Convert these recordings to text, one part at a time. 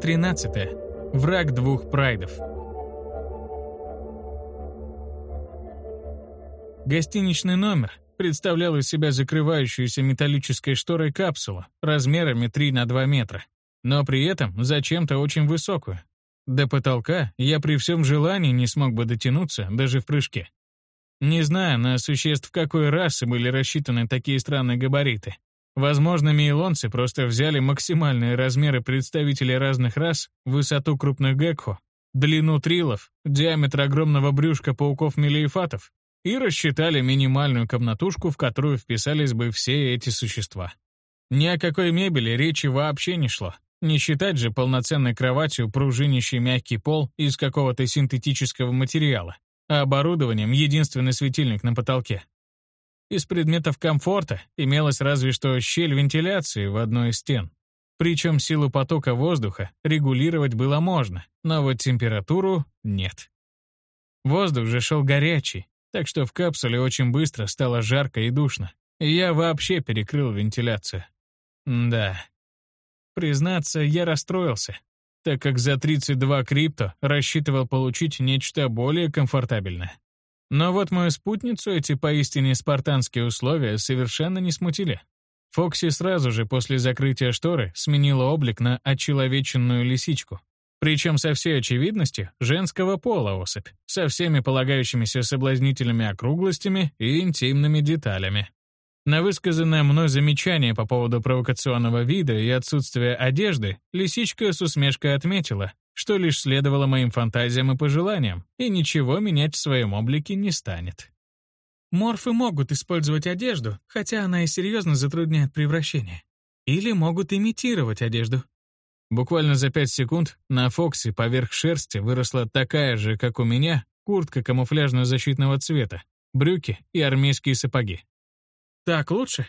Глава 13. Враг двух прайдов. Гостиничный номер представлял из себя закрывающуюся металлической шторой капсулу размерами 3 на 2 метра, но при этом зачем-то очень высокую. До потолка я при всем желании не смог бы дотянуться даже в прыжке. Не знаю, на существ какой расы были рассчитаны такие странные габариты, Возможно, мейлонцы просто взяли максимальные размеры представителей разных рас, высоту крупных гекхо, длину трилов, диаметр огромного брюшка пауков-мелиефатов и рассчитали минимальную комнатушку, в которую вписались бы все эти существа. Ни о какой мебели речи вообще не шло. Не считать же полноценной кроватью пружинящий мягкий пол из какого-то синтетического материала, а оборудованием единственный светильник на потолке. Из предметов комфорта имелась разве что щель вентиляции в одной из стен. Причем силу потока воздуха регулировать было можно, но вот температуру — нет. Воздух же шел горячий, так что в капсуле очень быстро стало жарко и душно. И я вообще перекрыл вентиляцию. Да. Признаться, я расстроился, так как за 32 крипто рассчитывал получить нечто более комфортабельное. Но вот мою спутницу эти поистине спартанские условия совершенно не смутили. Фокси сразу же после закрытия шторы сменила облик на очеловеченную лисичку. Причем со всей очевидностью женского пола особь, со всеми полагающимися соблазнительными округлостями и интимными деталями. На высказанное мной замечание по поводу провокационного вида и отсутствия одежды лисичка с усмешкой отметила, что лишь следовало моим фантазиям и пожеланиям, и ничего менять в своем облике не станет. Морфы могут использовать одежду, хотя она и серьезно затрудняет превращение. Или могут имитировать одежду. Буквально за пять секунд на Фоксе поверх шерсти выросла такая же, как у меня, куртка камуфляжно-защитного цвета, брюки и армейские сапоги. «Так лучше?»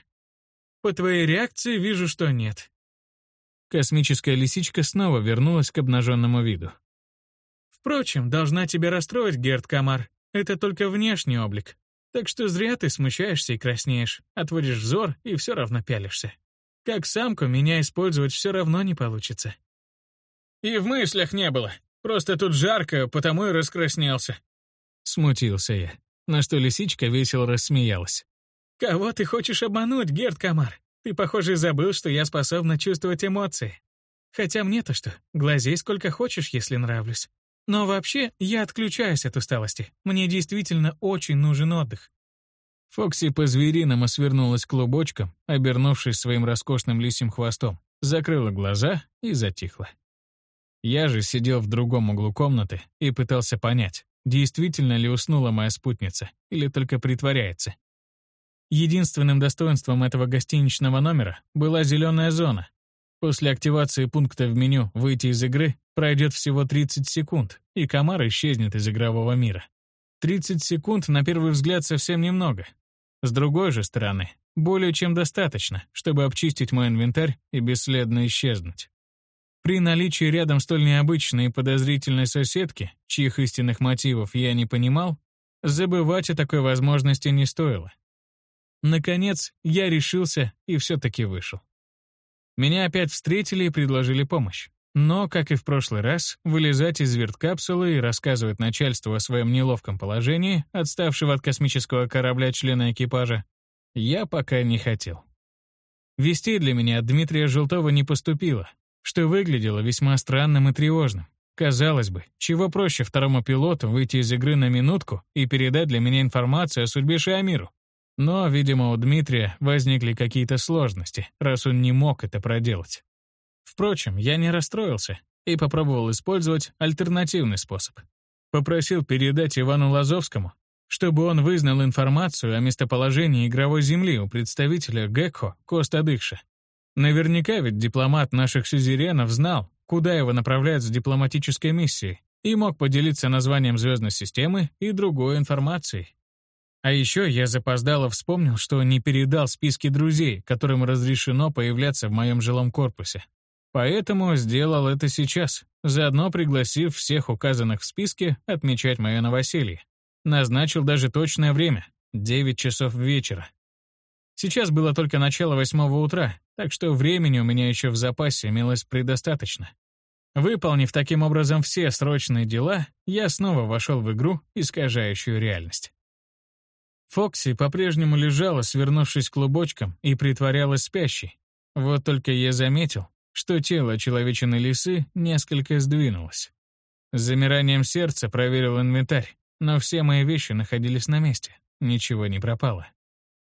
«По твоей реакции вижу, что нет. Космическая лисичка снова вернулась к обнаженному виду. «Впрочем, должна тебя расстроить, Герд Камар. Это только внешний облик. Так что зря ты смущаешься и краснеешь, отводишь взор и все равно пялишься. Как самку меня использовать все равно не получится». «И в мыслях не было. Просто тут жарко, потому и раскраснелся». Смутился я, на что лисичка весело рассмеялась. «Кого ты хочешь обмануть, Герд Камар? Ты, похоже, забыл, что я способна чувствовать эмоции. Хотя мне-то что, глазей сколько хочешь, если нравлюсь. Но вообще, я отключаюсь от усталости. Мне действительно очень нужен отдых. Фокси по-звериному свернулась клубочком, обернувшись своим роскошным лисим хвостом, закрыла глаза и затихла. Я же сидел в другом углу комнаты и пытался понять, действительно ли уснула моя спутница или только притворяется. Единственным достоинством этого гостиничного номера была зеленая зона. После активации пункта в меню «Выйти из игры» пройдет всего 30 секунд, и комар исчезнет из игрового мира. 30 секунд, на первый взгляд, совсем немного. С другой же стороны, более чем достаточно, чтобы обчистить мой инвентарь и бесследно исчезнуть. При наличии рядом столь необычной и подозрительной соседки, чьих истинных мотивов я не понимал, забывать о такой возможности не стоило. Наконец, я решился и все-таки вышел. Меня опять встретили и предложили помощь. Но, как и в прошлый раз, вылезать из верткапсулы и рассказывать начальству о своем неловком положении, отставшего от космического корабля члена экипажа, я пока не хотел. Вестей для меня от Дмитрия Желтова не поступило, что выглядело весьма странным и тревожным. Казалось бы, чего проще второму пилоту выйти из игры на минутку и передать для меня информацию о судьбе Шиамиру, но, видимо, у Дмитрия возникли какие-то сложности, раз он не мог это проделать. Впрочем, я не расстроился и попробовал использовать альтернативный способ. Попросил передать Ивану Лазовскому, чтобы он вызнал информацию о местоположении игровой земли у представителя ГЭКХО Коста Дыкша. Наверняка ведь дипломат наших сюзеренов знал, куда его направляют с дипломатической миссией, и мог поделиться названием звездной системы и другой информацией. А еще я запоздало вспомнил, что не передал списки друзей, которым разрешено появляться в моем жилом корпусе. Поэтому сделал это сейчас, заодно пригласив всех указанных в списке отмечать мое новоселье. Назначил даже точное время — 9 часов вечера. Сейчас было только начало восьмого утра, так что времени у меня еще в запасе имелось предостаточно. Выполнив таким образом все срочные дела, я снова вошел в игру, искажающую реальность. Фокси по-прежнему лежала, свернувшись клубочком, и притворялась спящей. Вот только я заметил, что тело человечиной лисы несколько сдвинулось. С замиранием сердца проверил инвентарь, но все мои вещи находились на месте, ничего не пропало.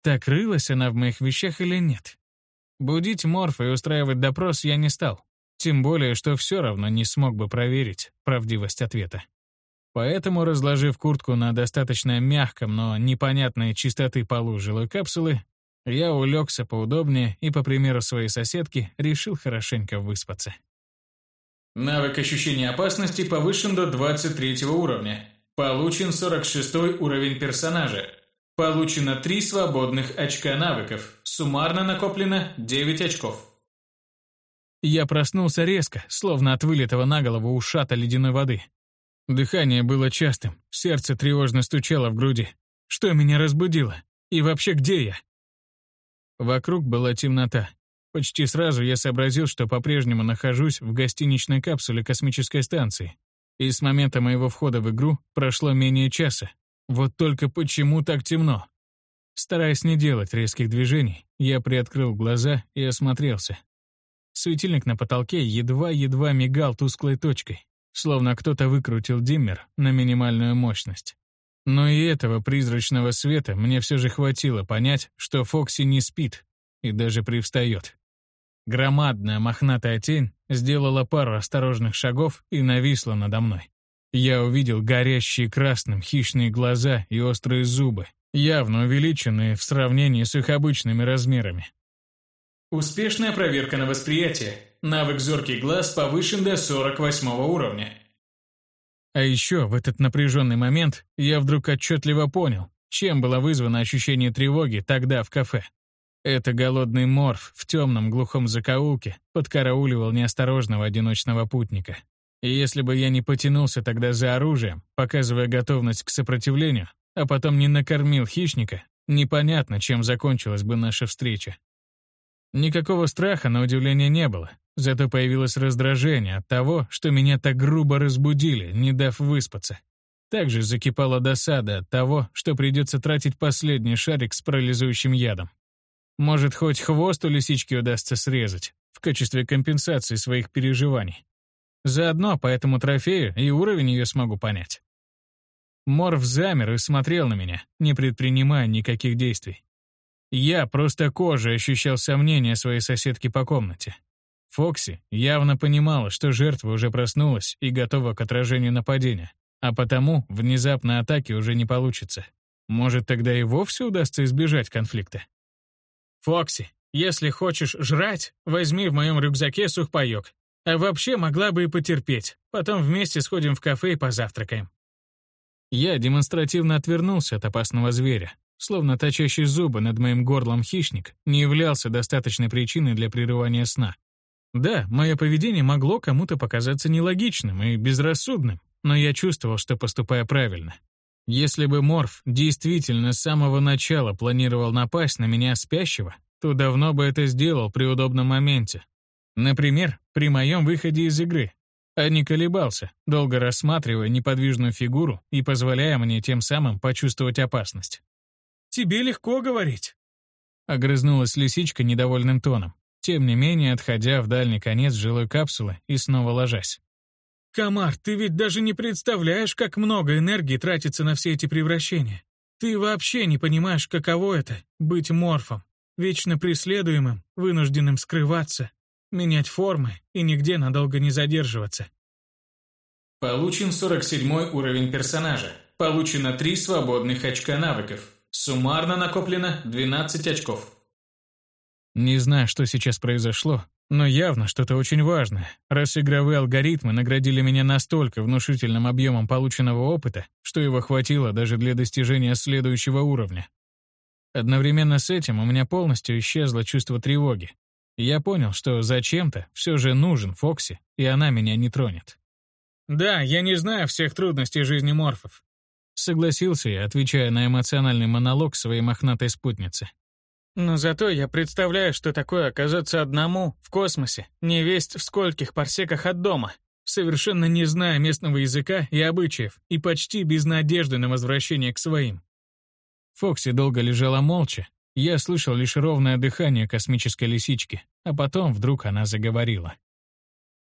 Так рылась она в моих вещах или нет? Будить Морфа и устраивать допрос я не стал, тем более, что все равно не смог бы проверить правдивость ответа. Поэтому, разложив куртку на достаточно мягком, но непонятной чистоты полу жилой капсулы, я улегся поудобнее и, по примеру своей соседки, решил хорошенько выспаться. Навык ощущения опасности повышен до 23 уровня. Получен 46 уровень персонажа. Получено 3 свободных очка навыков. Суммарно накоплено 9 очков. Я проснулся резко, словно от вылетого на голову ушата ледяной воды. Дыхание было частым, сердце тревожно стучало в груди. Что меня разбудило? И вообще, где я? Вокруг была темнота. Почти сразу я сообразил, что по-прежнему нахожусь в гостиничной капсуле космической станции. И с момента моего входа в игру прошло менее часа. Вот только почему так темно? Стараясь не делать резких движений, я приоткрыл глаза и осмотрелся. Светильник на потолке едва-едва мигал тусклой точкой словно кто-то выкрутил диммер на минимальную мощность. Но и этого призрачного света мне все же хватило понять, что Фокси не спит и даже привстает. Громадная мохнатая тень сделала пару осторожных шагов и нависла надо мной. Я увидел горящие красным хищные глаза и острые зубы, явно увеличенные в сравнении с их обычными размерами. Успешная проверка на восприятие. Навык «Зоркий глаз» повышен до 48 уровня. А еще в этот напряженный момент я вдруг отчетливо понял, чем было вызвано ощущение тревоги тогда в кафе. Это голодный морф в темном глухом закоулке подкарауливал неосторожного одиночного путника. И если бы я не потянулся тогда за оружием, показывая готовность к сопротивлению, а потом не накормил хищника, непонятно, чем закончилась бы наша встреча. Никакого страха, на удивление, не было. Зато появилось раздражение от того, что меня так грубо разбудили, не дав выспаться. Также закипала досада от того, что придется тратить последний шарик с парализующим ядом. Может, хоть хвост у лисички удастся срезать в качестве компенсации своих переживаний. Заодно по этому трофею и уровень ее смогу понять. Морф замер и смотрел на меня, не предпринимая никаких действий. Я просто кожей ощущал сомнения своей соседки по комнате. Фокси явно понимала, что жертва уже проснулась и готова к отражению нападения, а потому внезапной атаки уже не получится. Может, тогда и вовсе удастся избежать конфликта? «Фокси, если хочешь жрать, возьми в моем рюкзаке сухпайок. А вообще могла бы и потерпеть. Потом вместе сходим в кафе и позавтракаем». Я демонстративно отвернулся от опасного зверя, словно точащий зубы над моим горлом хищник, не являлся достаточной причиной для прерывания сна. Да, мое поведение могло кому-то показаться нелогичным и безрассудным, но я чувствовал, что поступаю правильно. Если бы Морф действительно с самого начала планировал напасть на меня спящего, то давно бы это сделал при удобном моменте. Например, при моем выходе из игры, а не колебался, долго рассматривая неподвижную фигуру и позволяя мне тем самым почувствовать опасность. Тебе легко говорить». Огрызнулась лисичка недовольным тоном, тем не менее отходя в дальний конец жилой капсулы и снова ложась. «Комар, ты ведь даже не представляешь, как много энергии тратится на все эти превращения. Ты вообще не понимаешь, каково это — быть морфом, вечно преследуемым, вынужденным скрываться, менять формы и нигде надолго не задерживаться». Получен 47 уровень персонажа. Получено 3 свободных очка навыков. Суммарно накоплено 12 очков. Не знаю, что сейчас произошло, но явно что-то очень важное, раз игровые алгоритмы наградили меня настолько внушительным объемом полученного опыта, что его хватило даже для достижения следующего уровня. Одновременно с этим у меня полностью исчезло чувство тревоги. Я понял, что зачем-то все же нужен Фокси, и она меня не тронет. Да, я не знаю всех трудностей жизни морфов, Согласился я, отвечая на эмоциональный монолог своей мохнатой спутницы. Но зато я представляю, что такое оказаться одному в космосе, не весть в скольких парсеках от дома, совершенно не зная местного языка и обычаев, и почти без надежды на возвращение к своим. Фокси долго лежала молча. Я слышал лишь ровное дыхание космической лисички, а потом вдруг она заговорила.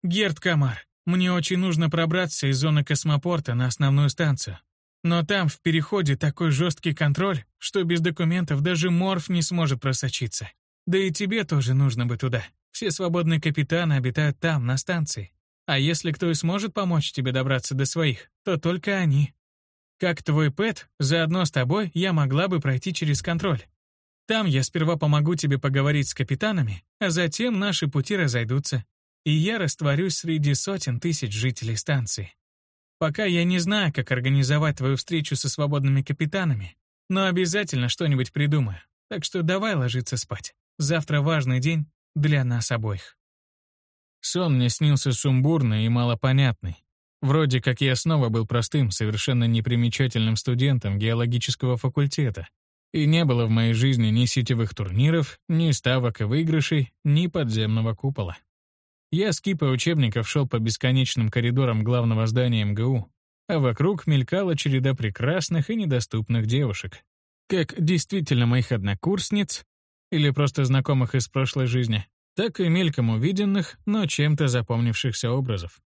«Герд Камар, мне очень нужно пробраться из зоны космопорта на основную станцию. Но там в переходе такой жесткий контроль, что без документов даже морф не сможет просочиться. Да и тебе тоже нужно бы туда. Все свободные капитаны обитают там, на станции. А если кто и сможет помочь тебе добраться до своих, то только они. Как твой Пэт, заодно с тобой я могла бы пройти через контроль. Там я сперва помогу тебе поговорить с капитанами, а затем наши пути разойдутся, и я растворюсь среди сотен тысяч жителей станции. Пока я не знаю, как организовать твою встречу со свободными капитанами, но обязательно что-нибудь придумаю. Так что давай ложиться спать. Завтра важный день для нас обоих. Сон мне снился сумбурный и малопонятный. Вроде как я снова был простым, совершенно непримечательным студентом геологического факультета. И не было в моей жизни ни сетевых турниров, ни ставок и выигрышей, ни подземного купола. Я с кипой учебников шел по бесконечным коридорам главного здания МГУ, а вокруг мелькала череда прекрасных и недоступных девушек. Как действительно моих однокурсниц или просто знакомых из прошлой жизни, так и мельком увиденных, но чем-то запомнившихся образов.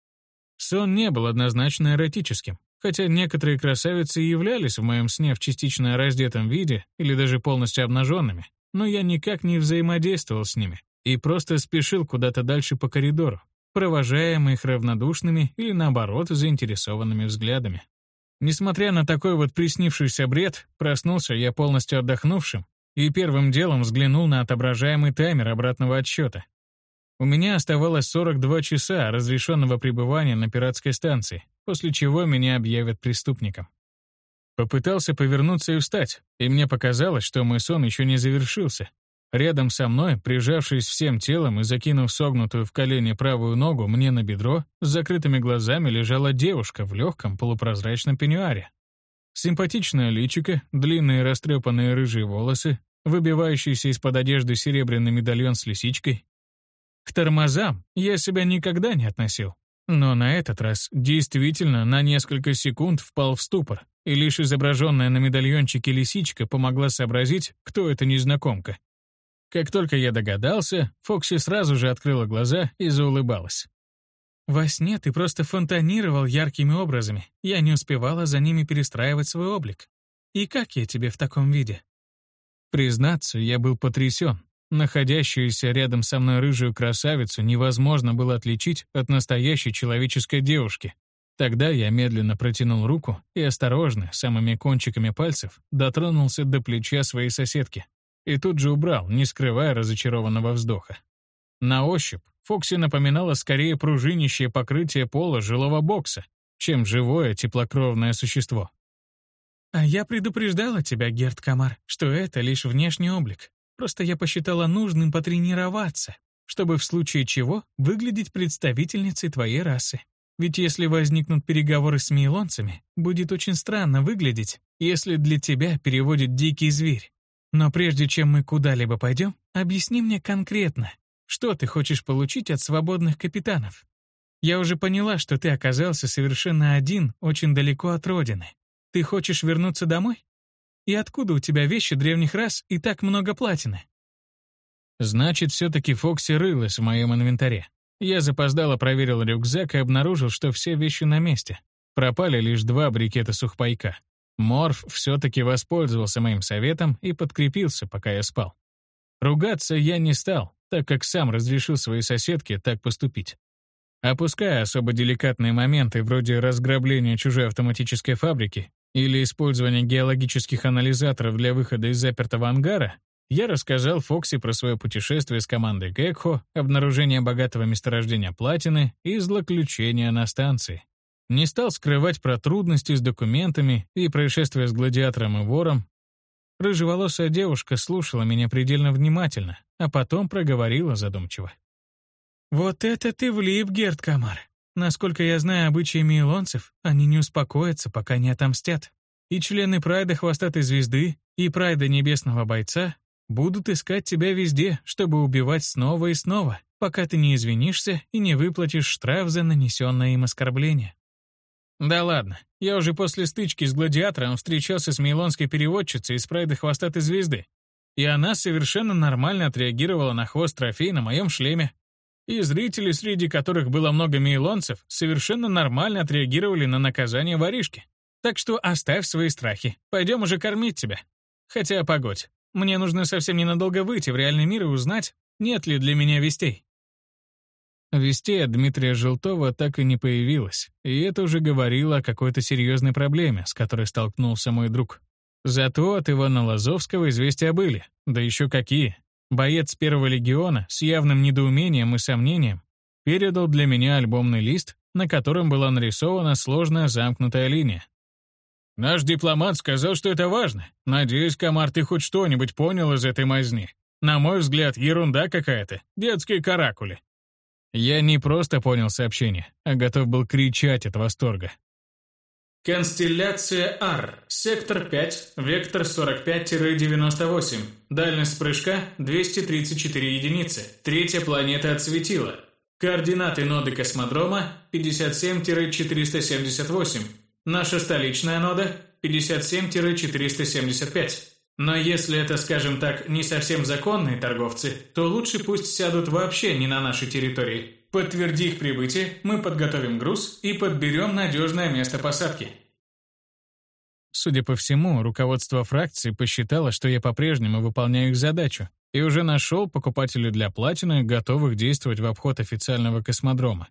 Сон не был однозначно эротическим, хотя некоторые красавицы и являлись в моем сне в частично раздетом виде или даже полностью обнаженными, но я никак не взаимодействовал с ними, и просто спешил куда-то дальше по коридору, провожаемый их равнодушными или, наоборот, заинтересованными взглядами. Несмотря на такой вот приснившийся бред, проснулся я полностью отдохнувшим и первым делом взглянул на отображаемый таймер обратного отсчета. У меня оставалось 42 часа разрешенного пребывания на пиратской станции, после чего меня объявят преступником. Попытался повернуться и встать, и мне показалось, что мой сон еще не завершился, Рядом со мной, прижавшись всем телом и закинув согнутую в колени правую ногу мне на бедро, с закрытыми глазами лежала девушка в легком полупрозрачном пеньюаре. Симпатичное личико, длинные растрепанные рыжие волосы, выбивающийся из-под одежды серебряный медальон с лисичкой. К тормозам я себя никогда не относил. Но на этот раз действительно на несколько секунд впал в ступор, и лишь изображенная на медальончике лисичка помогла сообразить, кто эта незнакомка. Как только я догадался, Фокси сразу же открыла глаза и заулыбалась. «Во сне ты просто фонтанировал яркими образами. Я не успевала за ними перестраивать свой облик. И как я тебе в таком виде?» Признаться, я был потрясен. Находящуюся рядом со мной рыжую красавицу невозможно было отличить от настоящей человеческой девушки. Тогда я медленно протянул руку и осторожно, самыми кончиками пальцев, дотронулся до плеча своей соседки и тут же убрал, не скрывая разочарованного вздоха. На ощупь Фокси напоминала скорее пружинищее покрытие пола жилого бокса, чем живое теплокровное существо. «А я предупреждала тебя, Герд Камар, что это лишь внешний облик. Просто я посчитала нужным потренироваться, чтобы в случае чего выглядеть представительницей твоей расы. Ведь если возникнут переговоры с мейлонцами, будет очень странно выглядеть, если для тебя переводит дикий зверь. Но прежде чем мы куда-либо пойдем, объясни мне конкретно, что ты хочешь получить от свободных капитанов. Я уже поняла, что ты оказался совершенно один, очень далеко от родины. Ты хочешь вернуться домой? И откуда у тебя вещи древних рас и так много платины? Значит, все-таки Фокси рылась в моем инвентаре. Я запоздало проверил рюкзак и обнаружил, что все вещи на месте. Пропали лишь два брикета сухпайка. Морф все-таки воспользовался моим советом и подкрепился, пока я спал. Ругаться я не стал, так как сам разрешил своей соседке так поступить. Опуская особо деликатные моменты вроде разграбления чужой автоматической фабрики или использования геологических анализаторов для выхода из запертого ангара, я рассказал Фокси про свое путешествие с командой Гекхо, обнаружение богатого месторождения платины и злоключения на станции. Не стал скрывать про трудности с документами и происшествия с гладиатором и вором. Рыжеволосая девушка слушала меня предельно внимательно, а потом проговорила задумчиво. «Вот это ты влип, Герд Камар. Насколько я знаю обычаи мейлонцев, они не успокоятся, пока не отомстят. И члены Прайда Хвостатой Звезды, и Прайда Небесного Бойца будут искать тебя везде, чтобы убивать снова и снова, пока ты не извинишься и не выплатишь штраф за нанесенное им оскорбление. Да ладно, я уже после стычки с гладиатором встречался с мейлонской переводчицей из прайда хвостатой звезды, и она совершенно нормально отреагировала на хвост трофей на моем шлеме. И зрители, среди которых было много мейлонцев, совершенно нормально отреагировали на наказание воришки. Так что оставь свои страхи, пойдем уже кормить тебя. Хотя, погодь, мне нужно совсем ненадолго выйти в реальный мир и узнать, нет ли для меня вестей. Вестей от Дмитрия Желтова так и не появилось, и это уже говорило о какой-то серьезной проблеме, с которой столкнулся мой друг. Зато от Ивана Лазовского известия были, да еще какие. Боец первого легиона с явным недоумением и сомнением передал для меня альбомный лист, на котором была нарисована сложная замкнутая линия. «Наш дипломат сказал, что это важно. Надеюсь, Комар, ты хоть что-нибудь понял из этой мазни. На мой взгляд, ерунда какая-то. Детские каракули. Я не просто понял сообщение, а готов был кричать от восторга. Констелляция Ар, сектор 5, вектор 45-98, дальность прыжка 234 единицы, третья планета отсветила. Координаты ноды космодрома 57-478, наша столичная нода 57-475. Но если это, скажем так, не совсем законные торговцы, то лучше пусть сядут вообще не на нашей территории. Подтверди их прибытие, мы подготовим груз и подберем надежное место посадки. Судя по всему, руководство фракции посчитало, что я по-прежнему выполняю их задачу, и уже нашел покупателей для платины, готовых действовать в обход официального космодрома.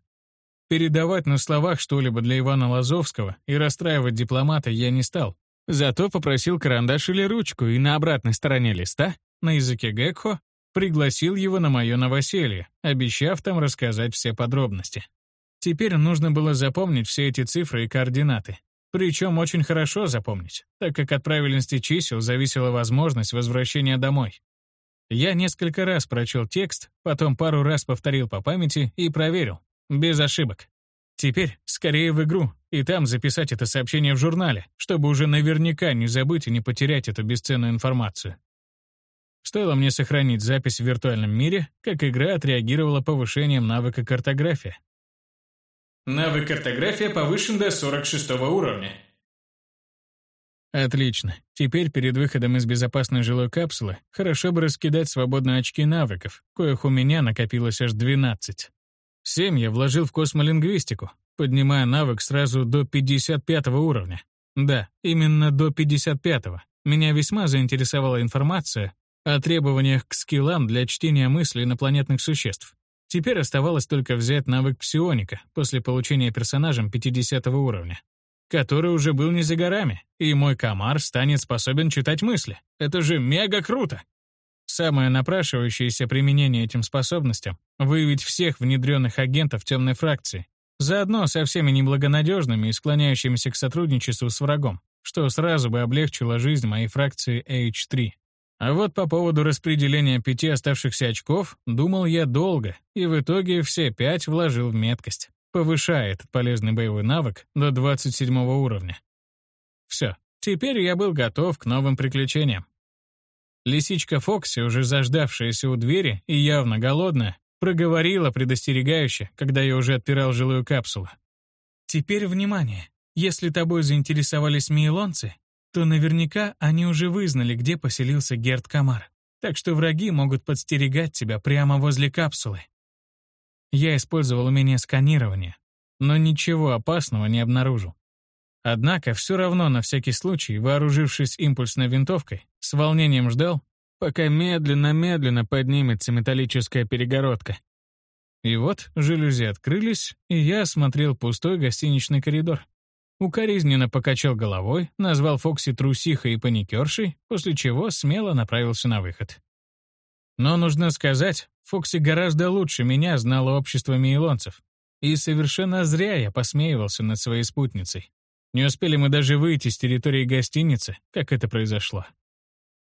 Передавать на словах что-либо для Ивана Лазовского и расстраивать дипломата я не стал, Зато попросил карандаш или ручку и на обратной стороне листа, на языке Гекхо, пригласил его на мое новоселье, обещав там рассказать все подробности. Теперь нужно было запомнить все эти цифры и координаты. Причем очень хорошо запомнить, так как от правильности чисел зависела возможность возвращения домой. Я несколько раз прочел текст, потом пару раз повторил по памяти и проверил. Без ошибок. Теперь скорее в игру, и там записать это сообщение в журнале, чтобы уже наверняка не забыть и не потерять эту бесценную информацию. Стоило мне сохранить запись в виртуальном мире, как игра отреагировала повышением навыка картография. Навык картография повышен до 46 уровня. Отлично. Теперь перед выходом из безопасной жилой капсулы хорошо бы раскидать свободные очки навыков, коих у меня накопилось аж 12. Семь я вложил в космолингвистику, поднимая навык сразу до 55 уровня. Да, именно до 55-го. Меня весьма заинтересовала информация о требованиях к скиллам для чтения мыслей инопланетных существ. Теперь оставалось только взять навык псионика после получения персонажем 50 уровня, который уже был не за горами, и мой комар станет способен читать мысли. Это же мега круто! Самое напрашивающееся применение этим способностям — выявить всех внедренных агентов темной фракции, заодно со всеми неблагонадежными и склоняющимися к сотрудничеству с врагом, что сразу бы облегчило жизнь моей фракции H3. А вот по поводу распределения пяти оставшихся очков думал я долго, и в итоге все пять вложил в меткость, повышая этот полезный боевой навык до 27 уровня. Все, теперь я был готов к новым приключениям. Лисичка Фокси, уже заждавшаяся у двери и явно голодная, проговорила предостерегающе, когда я уже отпирал жилую капсулу. «Теперь внимание. Если тобой заинтересовались мейлонцы, то наверняка они уже вызнали, где поселился Герд Камар. Так что враги могут подстерегать тебя прямо возле капсулы. Я использовал умение сканирования, но ничего опасного не обнаружил. Однако все равно на всякий случай, вооружившись импульсной винтовкой, с волнением ждал, пока медленно-медленно поднимется металлическая перегородка. И вот жалюзи открылись, и я осмотрел пустой гостиничный коридор. Укоризненно покачал головой, назвал Фокси трусихой и паникершей, после чего смело направился на выход. Но нужно сказать, Фокси гораздо лучше меня знала общество мейлонцев. И совершенно зря я посмеивался над своей спутницей. Не успели мы даже выйти с территории гостиницы, как это произошло.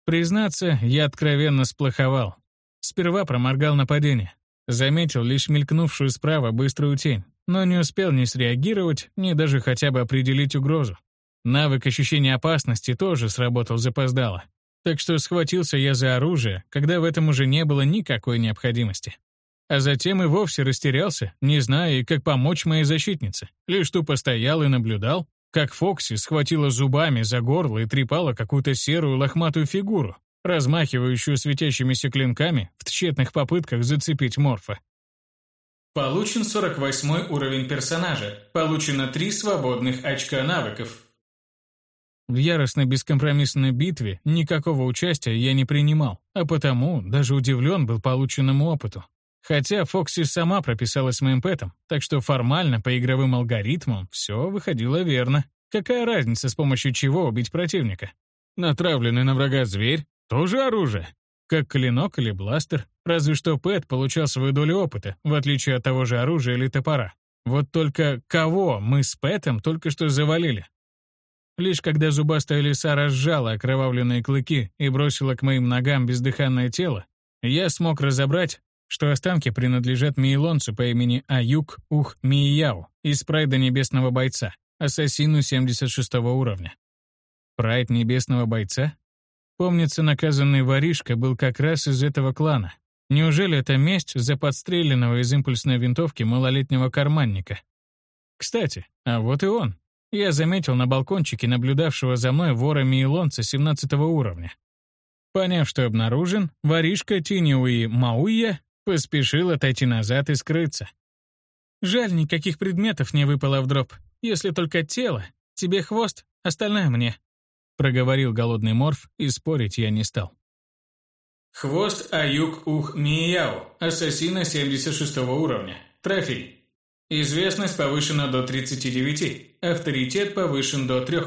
Признаться, я откровенно сплоховал. Сперва проморгал нападение. Заметил лишь мелькнувшую справа быструю тень, но не успел ни среагировать, ни даже хотя бы определить угрозу. Навык ощущения опасности тоже сработал запоздало. Так что схватился я за оружие, когда в этом уже не было никакой необходимости. А затем и вовсе растерялся, не зная, как помочь моей защитнице. Лишь тупо стоял и наблюдал, как Фокси схватила зубами за горло и трепала какую-то серую лохматую фигуру, размахивающую светящимися клинками в тщетных попытках зацепить Морфа. Получен 48 уровень персонажа. Получено 3 свободных очка навыков. В яростной бескомпромиссной битве никакого участия я не принимал, а потому даже удивлен был полученному опыту. Хотя Фокси сама прописалась моим пэтом, так что формально по игровым алгоритмам все выходило верно. Какая разница, с помощью чего убить противника? Натравленный на врага зверь — тоже оружие. Как клинок или бластер, разве что Пэт получал свою долю опыта, в отличие от того же оружия или топора. Вот только кого мы с Пэтом только что завалили? Лишь когда зубастая лиса разжала окровавленные клыки и бросила к моим ногам бездыханное тело, я смог разобрать, что останки принадлежат мейлонцу по имени Аюк Ух Мияу из прайда Небесного Бойца, ассасину 76 уровня. Прайд Небесного Бойца? Помнится, наказанный воришка был как раз из этого клана. Неужели это месть за подстреленного из импульсной винтовки малолетнего карманника? Кстати, а вот и он. Я заметил на балкончике наблюдавшего за мной вора Мейлонца 17 уровня. Поняв, что обнаружен, воришка Тиньюи Мауия Поспешил отойти назад и скрыться. Жаль, никаких предметов не выпало в дроп. Если только тело, тебе хвост, остальное мне. Проговорил голодный морф, и спорить я не стал. Хвост Аюк Ух Мияу, ассасина 76 уровня. Трофей. Известность повышена до 39, авторитет повышен до 3.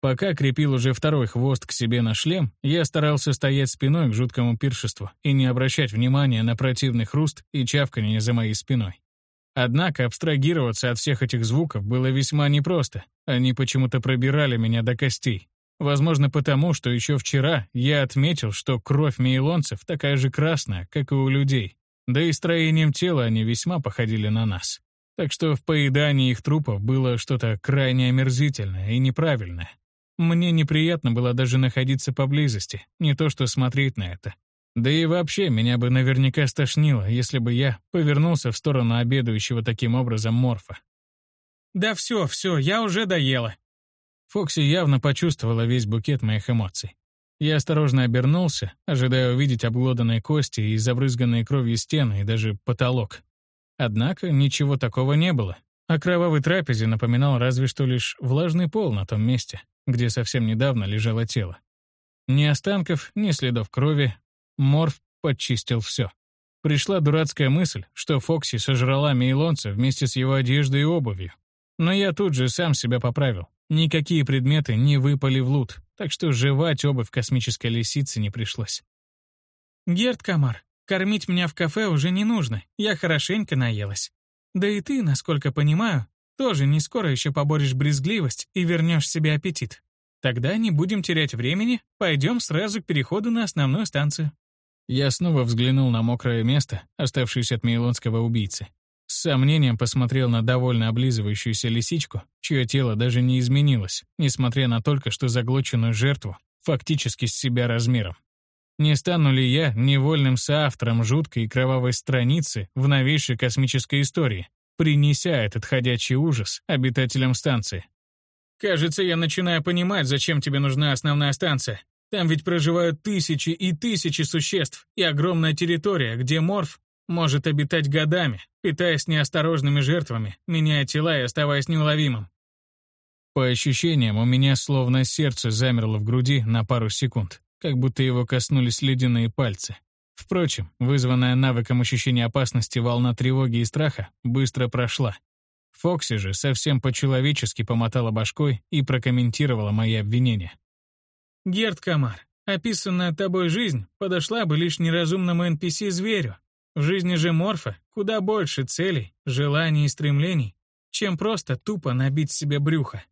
Пока крепил уже второй хвост к себе на шлем, я старался стоять спиной к жуткому пиршеству и не обращать внимания на противный хруст и чавканье за моей спиной. Однако абстрагироваться от всех этих звуков было весьма непросто. Они почему-то пробирали меня до костей. Возможно, потому, что еще вчера я отметил, что кровь мейлонцев такая же красная, как и у людей. Да и строением тела они весьма походили на нас. Так что в поедании их трупов было что-то крайне омерзительное и неправильное. Мне неприятно было даже находиться поблизости, не то что смотреть на это. Да и вообще, меня бы наверняка стошнило, если бы я повернулся в сторону обедающего таким образом морфа. «Да все, все, я уже доела». Фокси явно почувствовала весь букет моих эмоций. Я осторожно обернулся, ожидая увидеть обглоданные кости и забрызганные кровью стены и даже потолок. Однако ничего такого не было. О кровавой трапезе напоминал разве что лишь влажный пол на том месте где совсем недавно лежало тело. Ни останков, ни следов крови. Морф подчистил все. Пришла дурацкая мысль, что Фокси сожрала Мейлонца вместе с его одеждой и обувью. Но я тут же сам себя поправил. Никакие предметы не выпали в лут, так что жевать обувь космической лисицы не пришлось. «Герд Камар, кормить меня в кафе уже не нужно, я хорошенько наелась. Да и ты, насколько понимаю, тоже не скоро еще поборешь брезгливость и вернешь себе аппетит. Тогда не будем терять времени, пойдем сразу к переходу на основную станцию». Я снова взглянул на мокрое место, оставшееся от мейлонского убийцы. С сомнением посмотрел на довольно облизывающуюся лисичку, чье тело даже не изменилось, несмотря на только что заглоченную жертву, фактически с себя размером. Не стану ли я невольным соавтором жуткой и кровавой страницы в новейшей космической истории, принеся этот ходячий ужас обитателям станции. «Кажется, я начинаю понимать, зачем тебе нужна основная станция. Там ведь проживают тысячи и тысячи существ, и огромная территория, где морф может обитать годами, питаясь неосторожными жертвами, меняя тела и оставаясь неуловимым. По ощущениям, у меня словно сердце замерло в груди на пару секунд, как будто его коснулись ледяные пальцы. Впрочем, вызванная навыком ощущения опасности волна тревоги и страха быстро прошла. Фокси же совсем по-человечески помотала башкой и прокомментировала мои обвинения. «Герд Камар, описанная тобой жизнь подошла бы лишь неразумному NPC-зверю. В жизни же Морфа куда больше целей, желаний и стремлений, чем просто тупо набить себе брюхо.